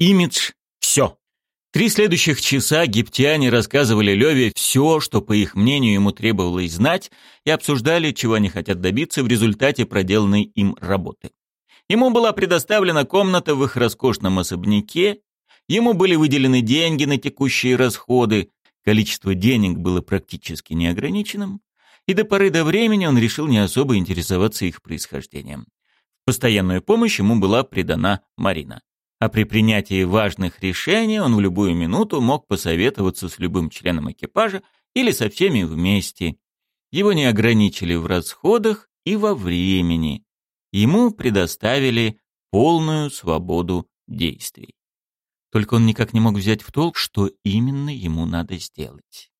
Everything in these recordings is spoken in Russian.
имидж, все. Три следующих часа египтяне рассказывали Леве все, что, по их мнению, ему требовалось знать, и обсуждали, чего они хотят добиться в результате проделанной им работы. Ему была предоставлена комната в их роскошном особняке, ему были выделены деньги на текущие расходы, количество денег было практически неограниченным, и до поры до времени он решил не особо интересоваться их происхождением. Постоянную помощь ему была придана Марина а при принятии важных решений он в любую минуту мог посоветоваться с любым членом экипажа или со всеми вместе. Его не ограничили в расходах и во времени. Ему предоставили полную свободу действий. Только он никак не мог взять в толк, что именно ему надо сделать.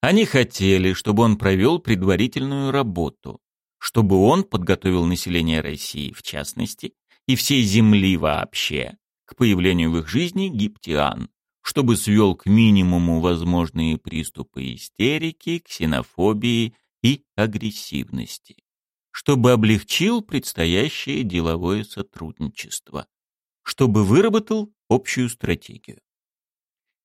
Они хотели, чтобы он провел предварительную работу, чтобы он подготовил население России в частности и всей Земли вообще к появлению в их жизни египтян, чтобы свел к минимуму возможные приступы истерики, ксенофобии и агрессивности, чтобы облегчил предстоящее деловое сотрудничество, чтобы выработал общую стратегию.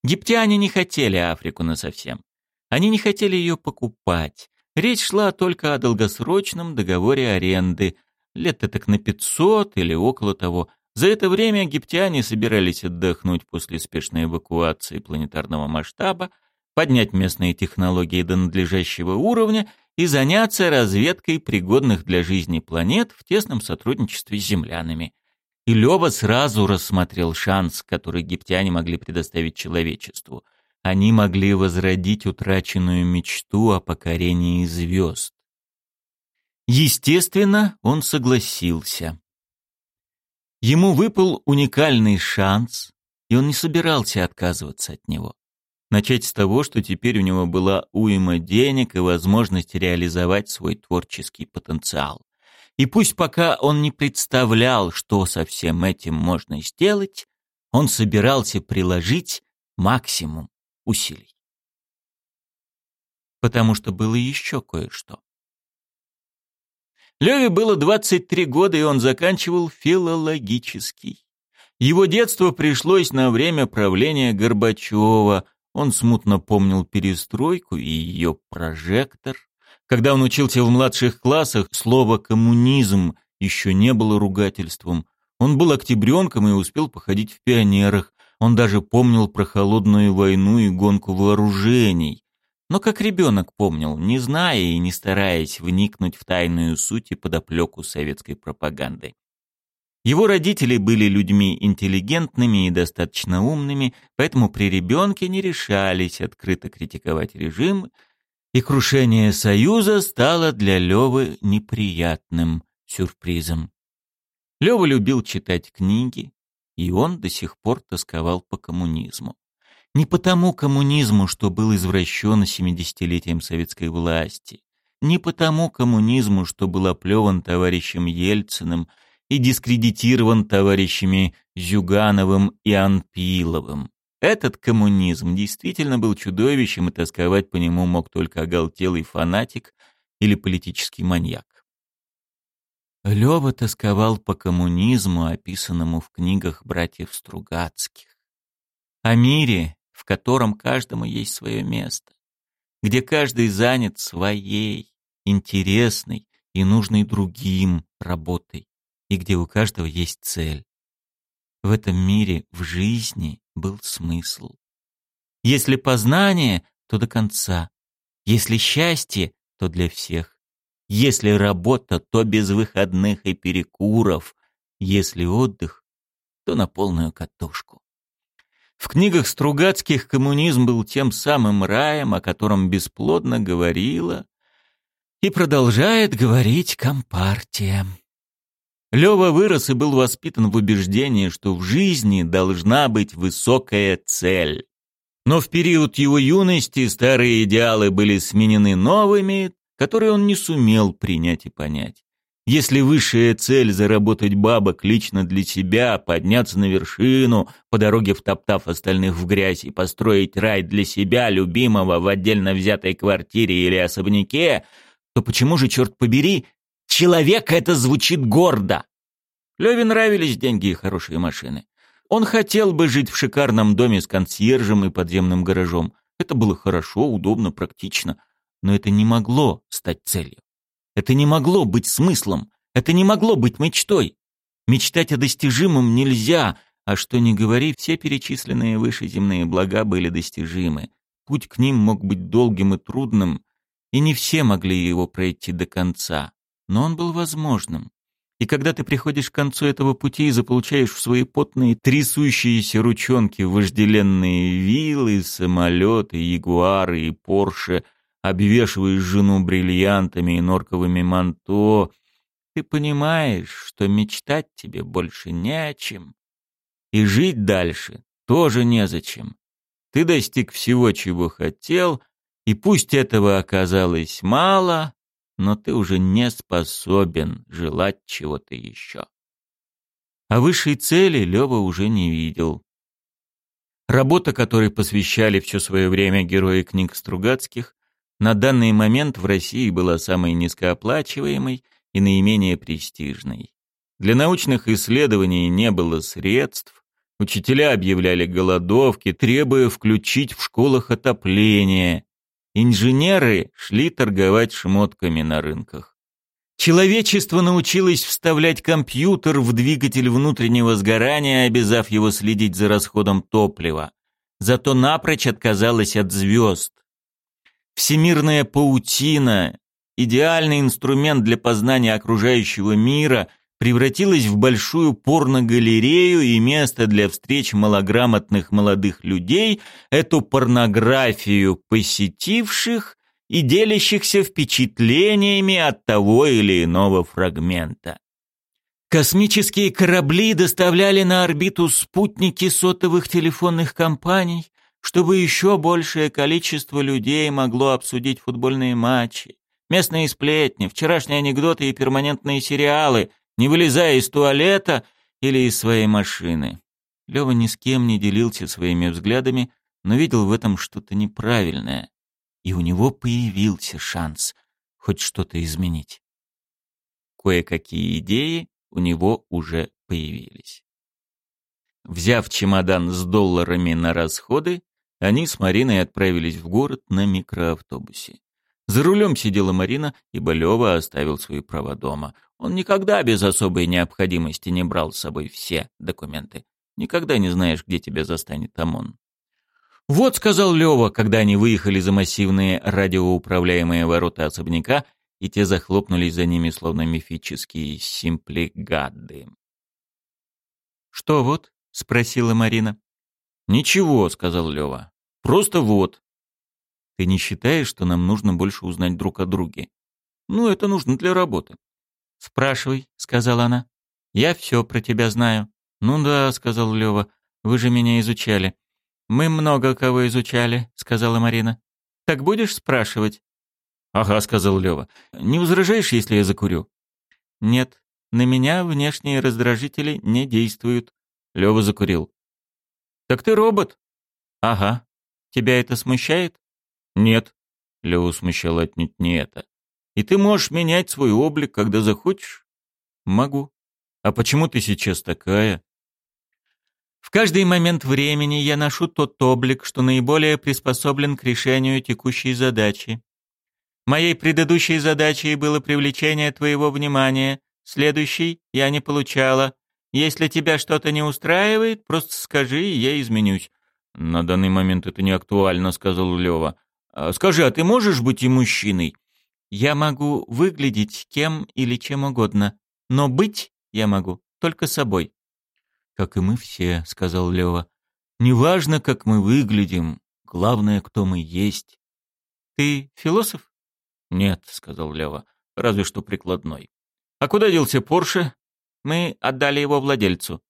Египтяне не хотели Африку насовсем. Они не хотели ее покупать. Речь шла только о долгосрочном договоре аренды, лет так на 500 или около того. За это время египтяне собирались отдохнуть после спешной эвакуации планетарного масштаба, поднять местные технологии до надлежащего уровня и заняться разведкой пригодных для жизни планет в тесном сотрудничестве с землянами. И Лёва сразу рассмотрел шанс, который египтяне могли предоставить человечеству. Они могли возродить утраченную мечту о покорении звезд. Естественно, он согласился. Ему выпал уникальный шанс, и он не собирался отказываться от него. Начать с того, что теперь у него была уйма денег и возможность реализовать свой творческий потенциал. И пусть пока он не представлял, что со всем этим можно сделать, он собирался приложить максимум усилий. Потому что было еще кое-что. Леве было 23 года, и он заканчивал филологический. Его детство пришлось на время правления Горбачева. Он смутно помнил перестройку и ее прожектор. Когда он учился в младших классах, слово «коммунизм» еще не было ругательством. Он был октябренком и успел походить в пионерах. Он даже помнил про холодную войну и гонку вооружений но как ребенок помнил, не зная и не стараясь вникнуть в тайную суть и подоплеку советской пропаганды. Его родители были людьми интеллигентными и достаточно умными, поэтому при ребенке не решались открыто критиковать режим, и крушение Союза стало для Левы неприятным сюрпризом. Лева любил читать книги, и он до сих пор тосковал по коммунизму. Не потому коммунизму, что был извращен семидесятилетием советской власти, не потому коммунизму, что был оплеван товарищем Ельциным и дискредитирован товарищами Зюгановым и Анпиловым. Этот коммунизм действительно был чудовищем, и тосковать по нему мог только оголтелый фанатик или политический маньяк. Лёва тосковал по коммунизму, описанному в книгах братьев Стругацких. О мире, в котором каждому есть свое место, где каждый занят своей, интересной и нужной другим работой, и где у каждого есть цель. В этом мире, в жизни был смысл. Если познание, то до конца. Если счастье, то для всех. Если работа, то без выходных и перекуров. Если отдых, то на полную катушку. В книгах Стругацких коммунизм был тем самым раем, о котором бесплодно говорила и продолжает говорить Компартия. Лёва вырос и был воспитан в убеждении, что в жизни должна быть высокая цель. Но в период его юности старые идеалы были сменены новыми, которые он не сумел принять и понять. Если высшая цель — заработать бабок лично для себя, подняться на вершину, по дороге втоптав остальных в грязь и построить рай для себя, любимого, в отдельно взятой квартире или особняке, то почему же, черт побери, человек это звучит гордо? Леве нравились деньги и хорошие машины. Он хотел бы жить в шикарном доме с консьержем и подземным гаражом. Это было хорошо, удобно, практично. Но это не могло стать целью. Это не могло быть смыслом. Это не могло быть мечтой. Мечтать о достижимом нельзя, а что ни говори, все перечисленные выше земные блага были достижимы. Путь к ним мог быть долгим и трудным, и не все могли его пройти до конца. Но он был возможным. И когда ты приходишь к концу этого пути и заполучаешь в свои потные трясущиеся ручонки вожделенные виллы, самолеты, ягуары и порше, обвешиваешь жену бриллиантами и норковыми манто, ты понимаешь, что мечтать тебе больше не о чем. И жить дальше тоже незачем. Ты достиг всего, чего хотел, и пусть этого оказалось мало, но ты уже не способен желать чего-то еще. А высшей цели Лева уже не видел. Работа, которой посвящали все свое время герои книг Стругацких, на данный момент в России была самой низкооплачиваемой и наименее престижной. Для научных исследований не было средств, учителя объявляли голодовки, требуя включить в школах отопление, Инженеры шли торговать шмотками на рынках. Человечество научилось вставлять компьютер в двигатель внутреннего сгорания, обязав его следить за расходом топлива. Зато напрочь отказалось от звезд. Всемирная паутина, идеальный инструмент для познания окружающего мира, превратилась в большую порногалерею и место для встреч малограмотных молодых людей, эту порнографию посетивших и делящихся впечатлениями от того или иного фрагмента. Космические корабли доставляли на орбиту спутники сотовых телефонных компаний, чтобы еще большее количество людей могло обсудить футбольные матчи, местные сплетни, вчерашние анекдоты и перманентные сериалы, не вылезая из туалета или из своей машины. Лёва ни с кем не делился своими взглядами, но видел в этом что-то неправильное. И у него появился шанс хоть что-то изменить. Кое-какие идеи у него уже появились. Взяв чемодан с долларами на расходы, они с Мариной отправились в город на микроавтобусе. За рулем сидела Марина, ибо Лёва оставил свои права дома. Он никогда без особой необходимости не брал с собой все документы. Никогда не знаешь, где тебя застанет ОМОН. «Вот», — сказал Лёва, когда они выехали за массивные радиоуправляемые ворота особняка, и те захлопнулись за ними, словно мифические симплигады. «Что вот?» — спросила Марина. «Ничего», — сказал Лёва. «Просто вот». «Ты не считаешь, что нам нужно больше узнать друг о друге?» «Ну, это нужно для работы». «Спрашивай», — сказала она. «Я все про тебя знаю». «Ну да», — сказал Лева, — «вы же меня изучали». «Мы много кого изучали», — сказала Марина. «Так будешь спрашивать?» «Ага», — сказал Лева. «Не возражаешь, если я закурю?» «Нет, на меня внешние раздражители не действуют». Лева закурил. «Так ты робот?» «Ага. Тебя это смущает?» «Нет». Леву смущало отнюдь не это. И ты можешь менять свой облик, когда захочешь? Могу. А почему ты сейчас такая? В каждый момент времени я ношу тот облик, что наиболее приспособлен к решению текущей задачи. Моей предыдущей задачей было привлечение твоего внимания, следующей я не получала. Если тебя что-то не устраивает, просто скажи, и я изменюсь. На данный момент это не актуально, сказал Лева. «А скажи, а ты можешь быть и мужчиной? Я могу выглядеть кем или чем угодно, но быть я могу только собой. Как и мы все, сказал Лева. Неважно, как мы выглядим, главное, кто мы есть. Ты философ? Нет, сказал Лева, разве что прикладной. А куда делся Порше? Мы отдали его владельцу.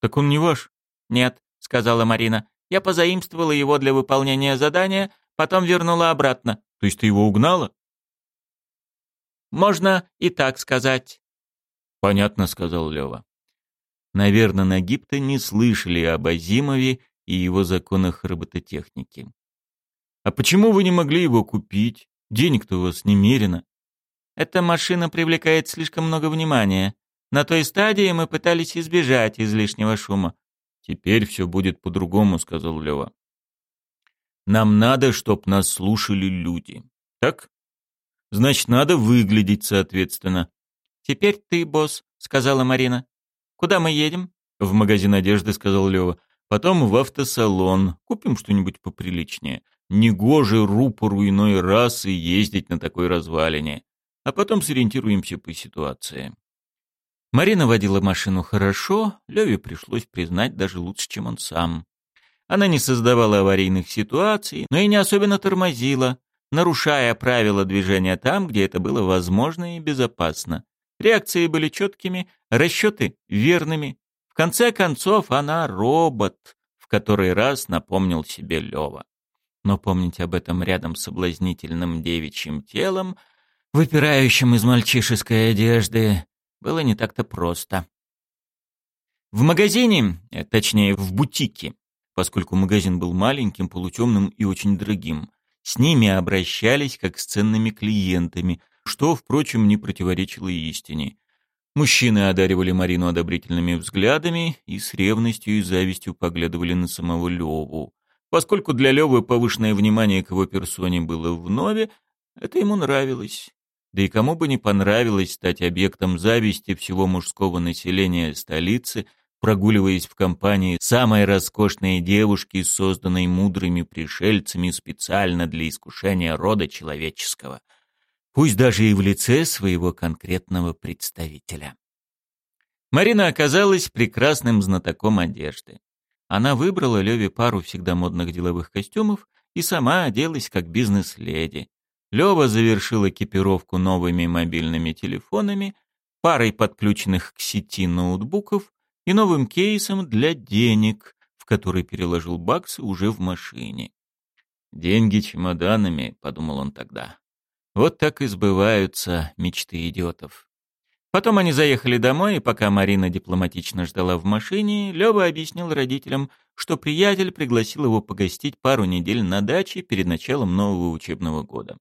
Так он не ваш? Нет, сказала Марина. Я позаимствовала его для выполнения задания, потом вернула обратно. То есть ты его угнала? Можно и так сказать. Понятно, сказал Лева. Наверное, на Гипте не слышали об Азимове и его законах робототехники. А почему вы не могли его купить? Денег-то у вас немерено. Эта машина привлекает слишком много внимания. На той стадии мы пытались избежать излишнего шума. «Теперь все будет по-другому», — сказал Лева. «Нам надо, чтоб нас слушали люди. Так? Значит, надо выглядеть соответственно». «Теперь ты босс», — сказала Марина. «Куда мы едем?» «В магазин одежды», — сказал Лева. «Потом в автосалон. Купим что-нибудь поприличнее. Негоже рупору иной расы ездить на такой развалине. А потом сориентируемся по ситуации». Марина водила машину хорошо, Леве пришлось признать даже лучше, чем он сам. Она не создавала аварийных ситуаций, но и не особенно тормозила, нарушая правила движения там, где это было возможно и безопасно. Реакции были четкими, расчеты верными. В конце концов, она робот, в который раз напомнил себе Лева. Но помнить об этом рядом с соблазнительным девичьим телом, выпирающим из мальчишеской одежды, было не так-то просто. В магазине, э, точнее в бутике, поскольку магазин был маленьким, полутемным и очень дорогим, с ними обращались как с ценными клиентами, что, впрочем, не противоречило истине. Мужчины одаривали Марину одобрительными взглядами и с ревностью и завистью поглядывали на самого Леву. Поскольку для Левы повышенное внимание к его персоне было вновь, это ему нравилось. Да и кому бы не понравилось стать объектом зависти всего мужского населения столицы, прогуливаясь в компании самой роскошной девушки, созданной мудрыми пришельцами специально для искушения рода человеческого, пусть даже и в лице своего конкретного представителя. Марина оказалась прекрасным знатоком одежды. Она выбрала Леве пару всегда модных деловых костюмов и сама оделась как бизнес-леди, Лёва завершил экипировку новыми мобильными телефонами, парой подключенных к сети ноутбуков и новым кейсом для денег, в который переложил баксы уже в машине. «Деньги чемоданами», — подумал он тогда. «Вот так и сбываются мечты идиотов». Потом они заехали домой, и пока Марина дипломатично ждала в машине, Лёва объяснил родителям, что приятель пригласил его погостить пару недель на даче перед началом нового учебного года.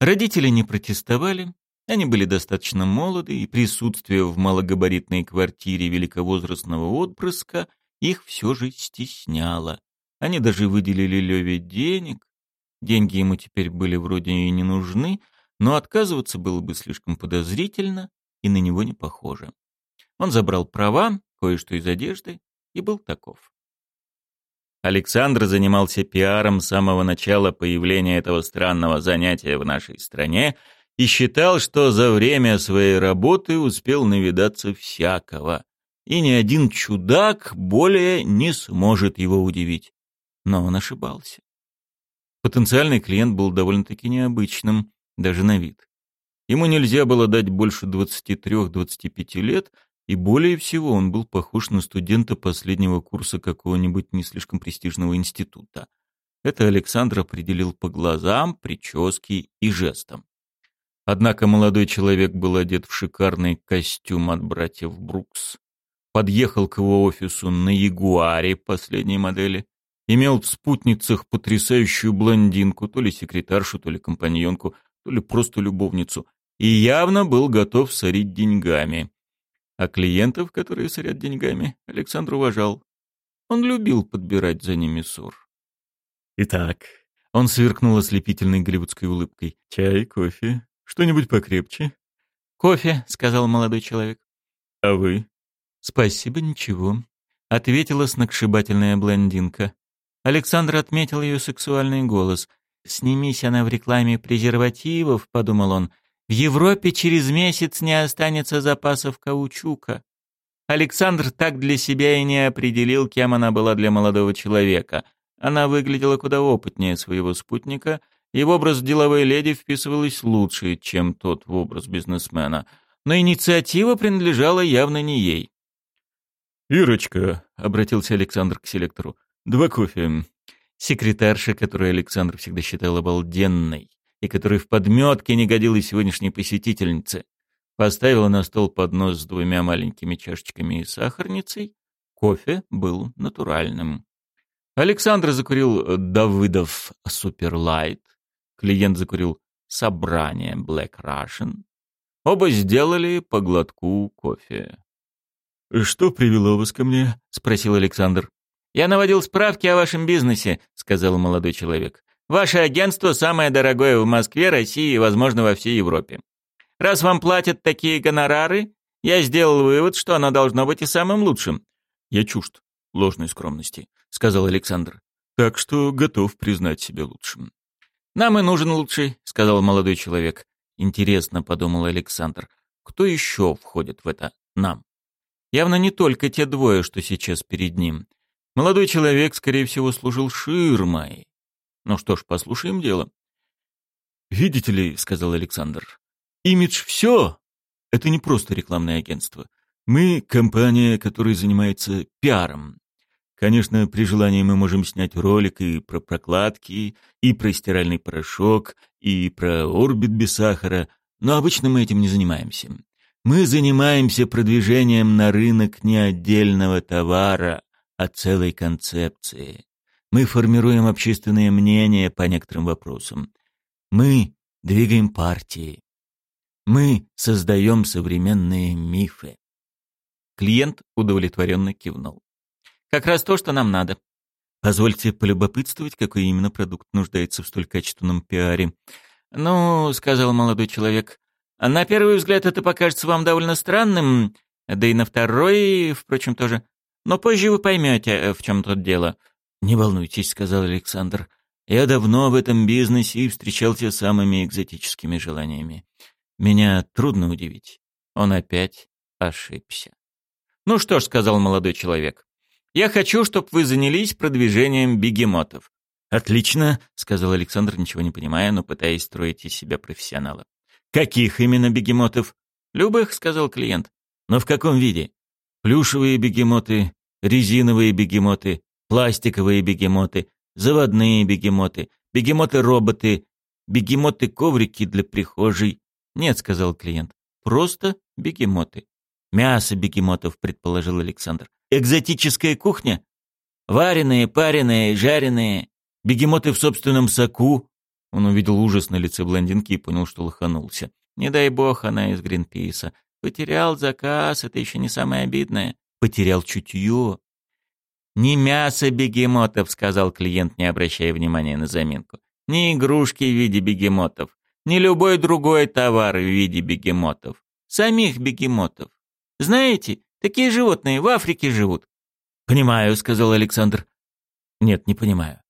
Родители не протестовали, они были достаточно молоды, и присутствие в малогабаритной квартире великовозрастного отпрыска их все же стесняло. Они даже выделили Леве денег. Деньги ему теперь были вроде и не нужны, но отказываться было бы слишком подозрительно и на него не похоже. Он забрал права, кое-что из одежды, и был таков. Александр занимался пиаром с самого начала появления этого странного занятия в нашей стране и считал, что за время своей работы успел навидаться всякого, и ни один чудак более не сможет его удивить. Но он ошибался. Потенциальный клиент был довольно-таки необычным, даже на вид. Ему нельзя было дать больше 23-25 лет — и более всего он был похож на студента последнего курса какого-нибудь не слишком престижного института. Это Александр определил по глазам, прическе и жестам. Однако молодой человек был одет в шикарный костюм от братьев Брукс, подъехал к его офису на Ягуаре последней модели, имел в спутницах потрясающую блондинку, то ли секретаршу, то ли компаньонку, то ли просто любовницу, и явно был готов сорить деньгами. А клиентов, которые сорят деньгами, Александр уважал. Он любил подбирать за ними ссор. Итак, он сверкнул ослепительной голливудской улыбкой. «Чай, кофе, что-нибудь покрепче?» «Кофе», — сказал молодой человек. «А вы?» «Спасибо, ничего», — ответила сногсшибательная блондинка. Александр отметил ее сексуальный голос. «Снимись она в рекламе презервативов», — подумал он, в Европе через месяц не останется запасов каучука. Александр так для себя и не определил, кем она была для молодого человека. Она выглядела куда опытнее своего спутника, и в образ деловой леди вписывалась лучше, чем тот в образ бизнесмена. Но инициатива принадлежала явно не ей. «Ирочка», — обратился Александр к селектору, — «два кофе». Секретарша, которую Александр всегда считал обалденной, и которой в подметке не годилась сегодняшней посетительнице. Поставила на стол поднос с двумя маленькими чашечками и сахарницей. Кофе был натуральным. Александр закурил Давыдов Суперлайт. Клиент закурил Собрание Black Russian. Оба сделали по глотку кофе. «Что привело вас ко мне?» — спросил Александр. «Я наводил справки о вашем бизнесе», — сказал молодой человек. «Ваше агентство самое дорогое в Москве, России и, возможно, во всей Европе. Раз вам платят такие гонорары, я сделал вывод, что оно должно быть и самым лучшим». «Я чужд ложной скромности», — сказал Александр. «Так что готов признать себя лучшим». «Нам и нужен лучший», — сказал молодой человек. «Интересно», — подумал Александр, — «кто еще входит в это «нам»?» Явно не только те двое, что сейчас перед ним. Молодой человек, скорее всего, служил ширмой. Ну что ж, послушаем дело. «Видите ли», — сказал Александр, — «имидж все. Это не просто рекламное агентство. Мы — компания, которая занимается пиаром. Конечно, при желании мы можем снять ролик и про прокладки, и про стиральный порошок, и про орбит без сахара, но обычно мы этим не занимаемся. Мы занимаемся продвижением на рынок не отдельного товара, а целой концепции. Мы формируем общественное мнение по некоторым вопросам. Мы двигаем партии. Мы создаем современные мифы. Клиент удовлетворенно кивнул. Как раз то, что нам надо. Позвольте полюбопытствовать, какой именно продукт нуждается в столь качественном пиаре. Ну, сказал молодой человек, на первый взгляд это покажется вам довольно странным, да и на второй, впрочем, тоже. Но позже вы поймете, э, в чем тут дело. «Не волнуйтесь», — сказал Александр. «Я давно в этом бизнесе и встречался с самыми экзотическими желаниями. Меня трудно удивить. Он опять ошибся». «Ну что ж», — сказал молодой человек, — «я хочу, чтобы вы занялись продвижением бегемотов». «Отлично», — сказал Александр, ничего не понимая, но пытаясь строить из себя профессионала. «Каких именно бегемотов?» «Любых», — сказал клиент. «Но в каком виде? Плюшевые бегемоты, резиновые бегемоты, пластиковые бегемоты, заводные бегемоты, бегемоты-роботы, бегемоты-коврики для прихожей». «Нет», — сказал клиент, — «просто бегемоты». «Мясо бегемотов», — предположил Александр. «Экзотическая кухня? Вареные, пареные, жареные, бегемоты в собственном соку, он увидел ужас на лице блондинки и понял, что лоханулся. Не дай бог она из Гринписа. Потерял заказ, это еще не самое обидное. Потерял чутье. «Не мясо бегемотов», — сказал клиент, не обращая внимания на заминку. «Не игрушки в виде бегемотов. Не любой другой товар в виде бегемотов. Самих бегемотов. Знаете, такие животные в Африке живут». «Понимаю», — сказал Александр. «Нет, не понимаю.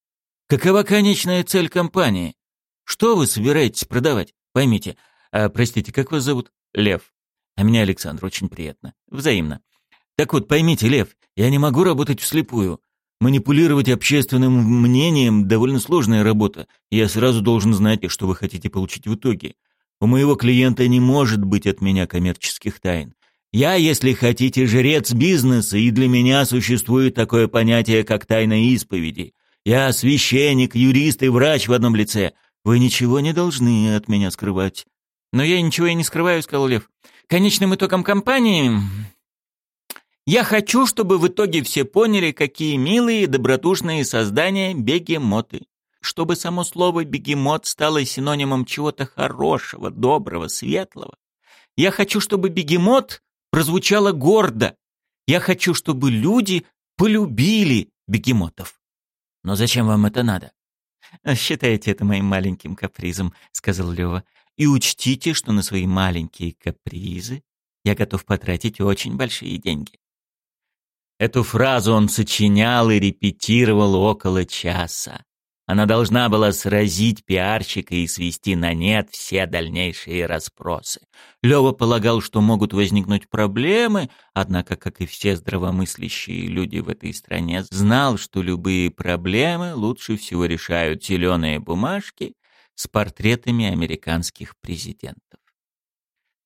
Какова конечная цель компании? Что вы собираетесь продавать? Поймите. А, простите, как вас зовут? Лев. А меня Александр, очень приятно. Взаимно. Так вот, поймите, Лев, я не могу работать вслепую. Манипулировать общественным мнением – довольно сложная работа. Я сразу должен знать, что вы хотите получить в итоге. У моего клиента не может быть от меня коммерческих тайн. Я, если хотите, жрец бизнеса, и для меня существует такое понятие, как тайна исповеди. Я священник, юрист и врач в одном лице – вы ничего не должны от меня скрывать. Но я ничего и не скрываю, сказал Лев. Конечным итогом кампании я хочу, чтобы в итоге все поняли, какие милые и добродушные создания бегемоты. Чтобы само слово «бегемот» стало синонимом чего-то хорошего, доброго, светлого. Я хочу, чтобы бегемот прозвучало гордо. Я хочу, чтобы люди полюбили бегемотов. Но зачем вам это надо? «Считайте это моим маленьким капризом», — сказал Лёва. «И учтите, что на свои маленькие капризы я готов потратить очень большие деньги». Эту фразу он сочинял и репетировал около часа. Она должна была сразить пиарщика и свести на нет все дальнейшие расспросы. Лёва полагал, что могут возникнуть проблемы, однако, как и все здравомыслящие люди в этой стране, знал, что любые проблемы лучше всего решают зеленые бумажки с портретами американских президентов.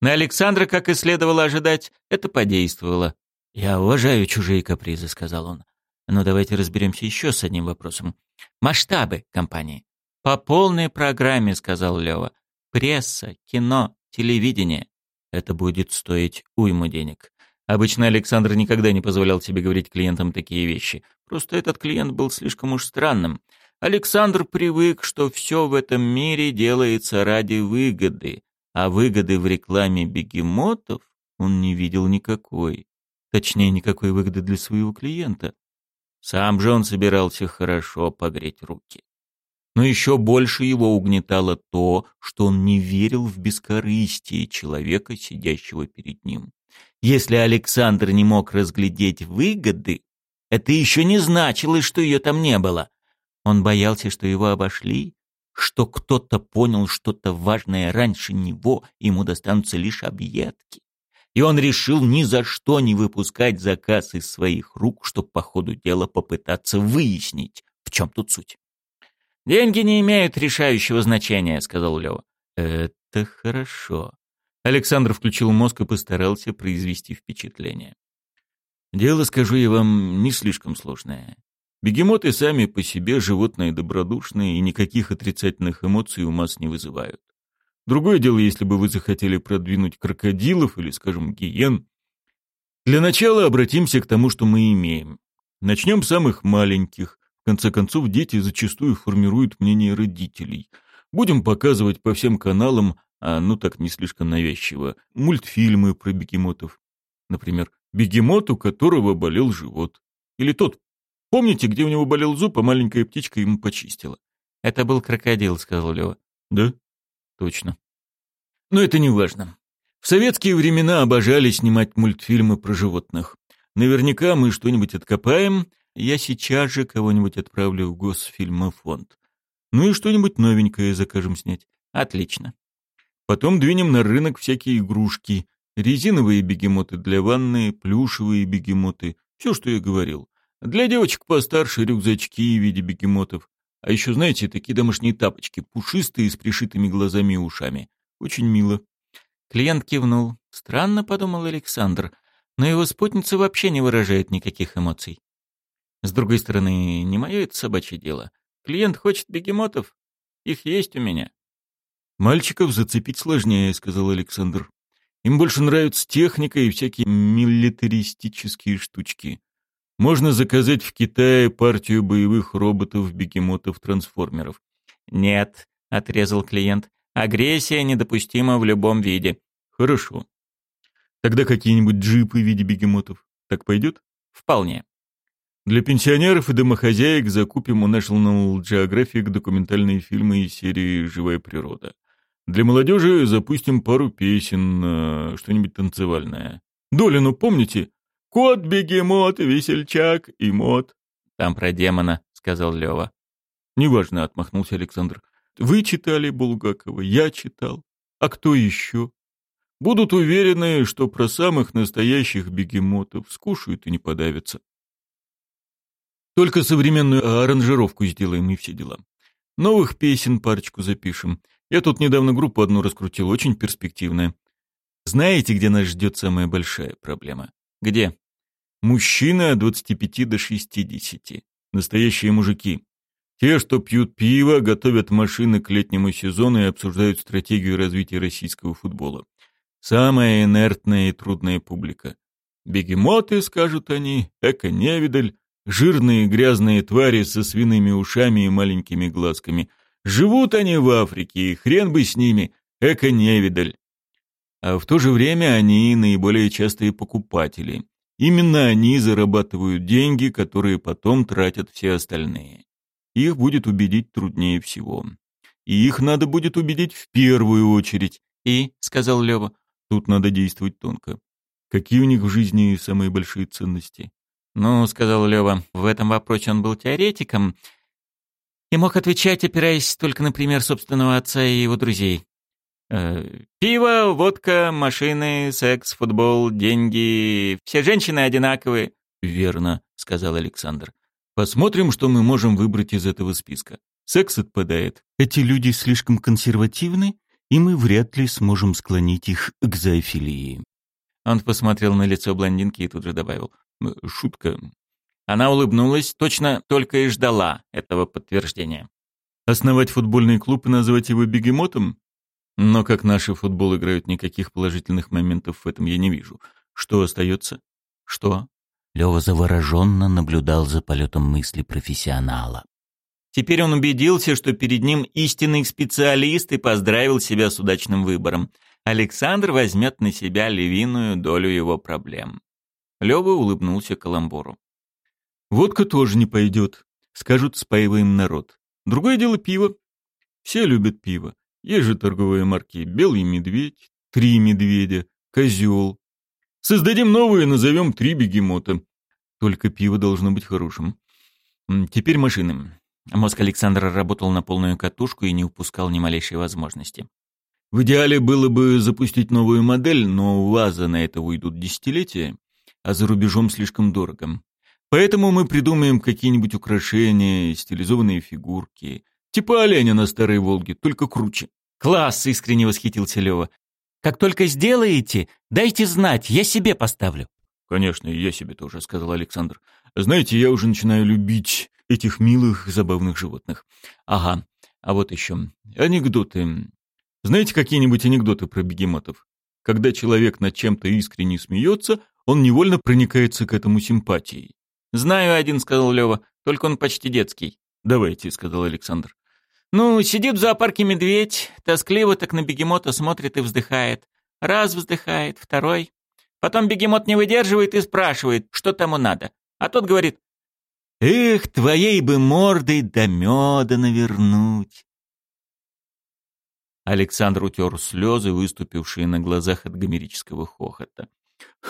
На Александра, как и следовало ожидать, это подействовало. «Я уважаю чужие капризы», — сказал он. Но давайте разберемся еще с одним вопросом. Масштабы компании. По полной программе, сказал Лева. Пресса, кино, телевидение. Это будет стоить уйму денег. Обычно Александр никогда не позволял себе говорить клиентам такие вещи. Просто этот клиент был слишком уж странным. Александр привык, что все в этом мире делается ради выгоды, а выгоды в рекламе бегемотов он не видел никакой. Точнее, никакой выгоды для своего клиента. Сам же он собирался хорошо погреть руки. Но еще больше его угнетало то, что он не верил в бескорыстие человека, сидящего перед ним. Если Александр не мог разглядеть выгоды, это еще не значило, что ее там не было. Он боялся, что его обошли, что кто-то понял что-то важное раньше него, ему достанутся лишь объедки. И он решил ни за что не выпускать заказ из своих рук, чтобы по ходу дела попытаться выяснить, в чем тут суть. «Деньги не имеют решающего значения», — сказал Лева. «Это хорошо». Александр включил мозг и постарался произвести впечатление. «Дело, скажу я вам, не слишком сложное. Бегемоты сами по себе животные добродушные и никаких отрицательных эмоций у нас не вызывают. Другое дело, если бы вы захотели продвинуть крокодилов или, скажем, гиен. Для начала обратимся к тому, что мы имеем. Начнем с самых маленьких. В конце концов, дети зачастую формируют мнение родителей. Будем показывать по всем каналам, а ну так не слишком навязчиво, мультфильмы про бегемотов. Например, бегемот, у которого болел живот. Или тот Помните, где у него болел зуб, а маленькая птичка ему почистила? Это был крокодил, сказал Лева. Да? Точно. Но это не важно. В советские времена обожали снимать мультфильмы про животных. Наверняка мы что-нибудь откопаем. Я сейчас же кого-нибудь отправлю в Госфильмофонд. Ну и что-нибудь новенькое закажем снять. Отлично. Потом двинем на рынок всякие игрушки. Резиновые бегемоты для ванны, плюшевые бегемоты. Все, что я говорил. Для девочек постарше рюкзачки в виде бегемотов. А еще, знаете, такие домашние тапочки, пушистые, с пришитыми глазами и ушами. Очень мило. Клиент кивнул. Странно, подумал Александр, но его спутница вообще не выражает никаких эмоций. С другой стороны, не мое это собачье дело. Клиент хочет бегемотов. Их есть у меня. «Мальчиков зацепить сложнее», — сказал Александр. «Им больше нравится техника и всякие милитаристические штучки. Можно заказать в Китае партию боевых роботов-бегемотов-трансформеров. Нет, отрезал клиент. Агрессия недопустима в любом виде. Хорошо. Тогда какие-нибудь джипы в виде бегемотов. Так пойдет? Вполне. Для пенсионеров и домохозяек закупим у National Geographic документальные фильмы из серии «Живая природа». Для молодежи запустим пару песен, э, что-нибудь танцевальное. Долину помните? Кот, бегемот, весельчак и мод. Там про демона, сказал Лева. Неважно, отмахнулся Александр. Вы читали Булгакова, я читал. А кто еще? Будут уверены, что про самых настоящих бегемотов скушают и не подавятся. Только современную аранжировку сделаем и все дела. Новых песен парочку запишем. Я тут недавно группу одну раскрутил, очень перспективная. Знаете, где нас ждет самая большая проблема? Где? Мужчины от 25 до 60. Настоящие мужики. Те, что пьют пиво, готовят машины к летнему сезону и обсуждают стратегию развития российского футбола. Самая инертная и трудная публика. Бегемоты, скажут они, эко-невидаль, жирные грязные твари со свиными ушами и маленькими глазками. Живут они в Африке, и хрен бы с ними, эко-невидаль. А в то же время они наиболее частые покупатели. Именно они зарабатывают деньги, которые потом тратят все остальные. Их будет убедить труднее всего. И их надо будет убедить в первую очередь. И, — сказал Лева, — тут надо действовать тонко. Какие у них в жизни самые большие ценности? Ну, — сказал Лева, — в этом вопросе он был теоретиком и мог отвечать, опираясь только на пример собственного отца и его друзей. Э, пиво, водка, машины, секс, футбол, деньги. Все женщины одинаковые. Верно, сказал Александр. Посмотрим, что мы можем выбрать из этого списка. Секс отпадает. Эти люди слишком консервативны, и мы вряд ли сможем склонить их к зоофилии. Он посмотрел на лицо блондинки и тут же добавил. «Э, шутка. Она улыбнулась, точно только и ждала этого подтверждения. Основать футбольный клуб и назвать его бегемотом? Но как наши футбол играют, никаких положительных моментов в этом я не вижу. Что остается? Что? Лёва завороженно наблюдал за полетом мысли профессионала. Теперь он убедился, что перед ним истинный специалист и поздравил себя с удачным выбором. Александр возьмет на себя львиную долю его проблем. Лёва улыбнулся каламбуру. Водка тоже не пойдет, скажут, спаиваем народ. Другое дело пиво. Все любят пиво. Есть же торговые марки «Белый медведь», «Три медведя», «Козел». Создадим новые, назовем «Три бегемота». Только пиво должно быть хорошим. Теперь машины. Мозг Александра работал на полную катушку и не упускал ни малейшей возможности. В идеале было бы запустить новую модель, но у ВАЗа на это уйдут десятилетия, а за рубежом слишком дорого. Поэтому мы придумаем какие-нибудь украшения, стилизованные фигурки. Типа оленя на старой «Волге», только круче. «Класс!» — искренне восхитился Лёва. «Как только сделаете, дайте знать, я себе поставлю». «Конечно, и я себе тоже», — сказал Александр. «Знаете, я уже начинаю любить этих милых, забавных животных». «Ага, а вот еще. Анекдоты. Знаете какие-нибудь анекдоты про бегемотов? Когда человек над чем-то искренне смеется, он невольно проникается к этому симпатией. «Знаю один», — сказал Лёва, — «только он почти детский». «Давайте», — сказал Александр. «Ну, сидит в зоопарке медведь, тоскливо так на бегемота смотрит и вздыхает. Раз вздыхает, второй. Потом бегемот не выдерживает и спрашивает, что тому надо. А тот говорит, «Эх, твоей бы мордой до меда навернуть». Александр утер слезы, выступившие на глазах от гомерического хохота.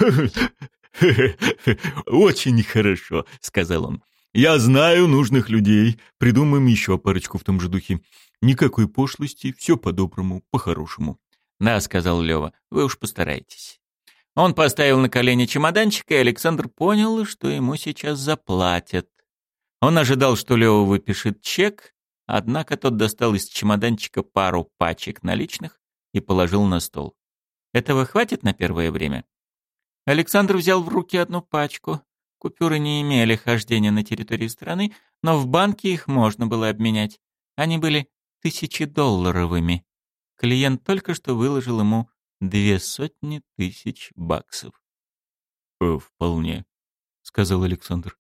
«Очень хорошо», — сказал он. «Я знаю нужных людей. Придумаем еще парочку в том же духе. Никакой пошлости, все по-доброму, по-хорошему». «Да», — сказал Лева, — «вы уж постарайтесь». Он поставил на колени чемоданчик, и Александр понял, что ему сейчас заплатят. Он ожидал, что Лева выпишет чек, однако тот достал из чемоданчика пару пачек наличных и положил на стол. «Этого хватит на первое время?» Александр взял в руки одну пачку. Купюры не имели хождения на территории страны, но в банке их можно было обменять. Они были тысячедолларовыми. Клиент только что выложил ему две сотни тысяч баксов. «Э, «Вполне», — сказал Александр.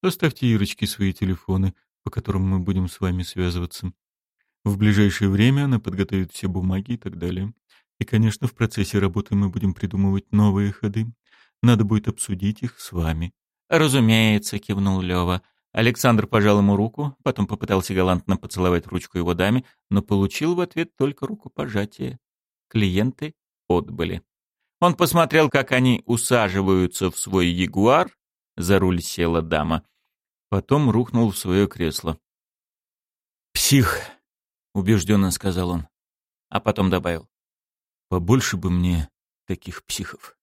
«Оставьте Ирочке свои телефоны, по которым мы будем с вами связываться. В ближайшее время она подготовит все бумаги и так далее. И, конечно, в процессе работы мы будем придумывать новые ходы. Надо будет обсудить их с вами». «Разумеется», — кивнул Лёва. Александр пожал ему руку, потом попытался галантно поцеловать ручку его даме, но получил в ответ только рукопожатие. Клиенты отбыли. Он посмотрел, как они усаживаются в свой ягуар, за руль села дама. Потом рухнул в свое кресло. «Псих», — убежденно сказал он, а потом добавил. Побольше бы мне таких психов.